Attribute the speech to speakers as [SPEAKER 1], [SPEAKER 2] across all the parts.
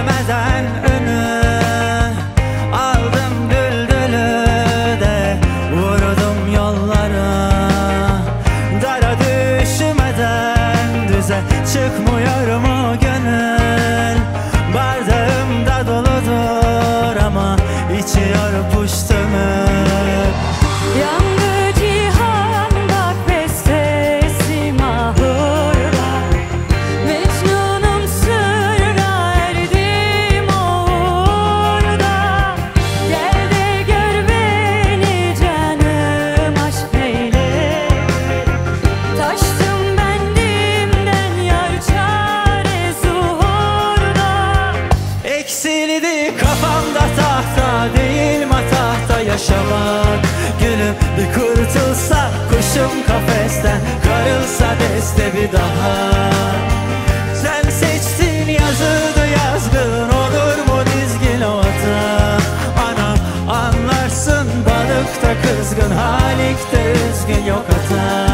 [SPEAKER 1] Göremeden önü. Aldım düldülü de Vurdum yollara Dara düşmeden Düze çıkmıyor mu gönül. Bardağım da doludur ama içiyor puştumu
[SPEAKER 2] Yandı
[SPEAKER 1] değil matahta yaşamak. Gülüm bir kurtulsa kuşum kafesten Karılsa deste bir daha. Sen seçtin yazıldı yazgın olur mu dizgin ota Anam anlarsın balıkta kızgın halikte üzgün yok hata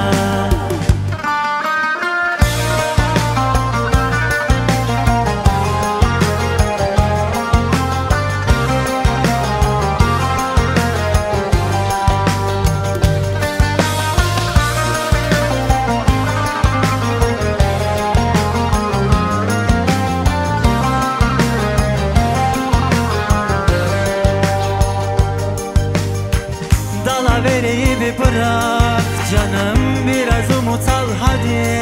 [SPEAKER 1] bırak canım biraz umut al hadi.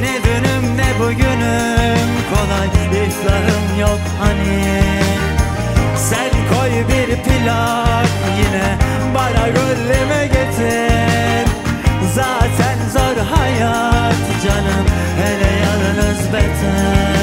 [SPEAKER 1] Ne dünüm ne bugünüm kolay iflahım yok hani. Sen koy bir plak yine bana gönlüme getir. Zaten zor hayat canım hele yalnız beter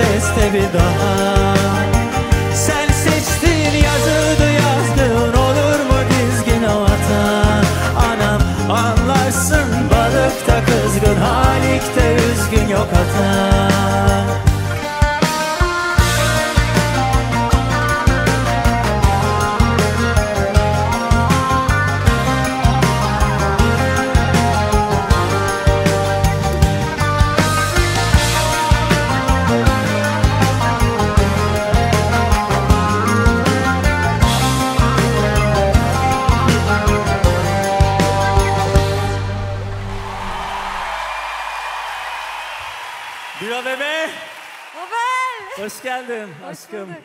[SPEAKER 1] Deste bir daha. Sen seçtin yazıldı yazdın. Olur mu dizgin o vatan Anam anlarsın. Balıkta kızgın halikte üzgün yok hata Bira bebe
[SPEAKER 2] Babel
[SPEAKER 1] hoş geldin
[SPEAKER 2] Hoş
[SPEAKER 1] aşkım.
[SPEAKER 2] bulduk.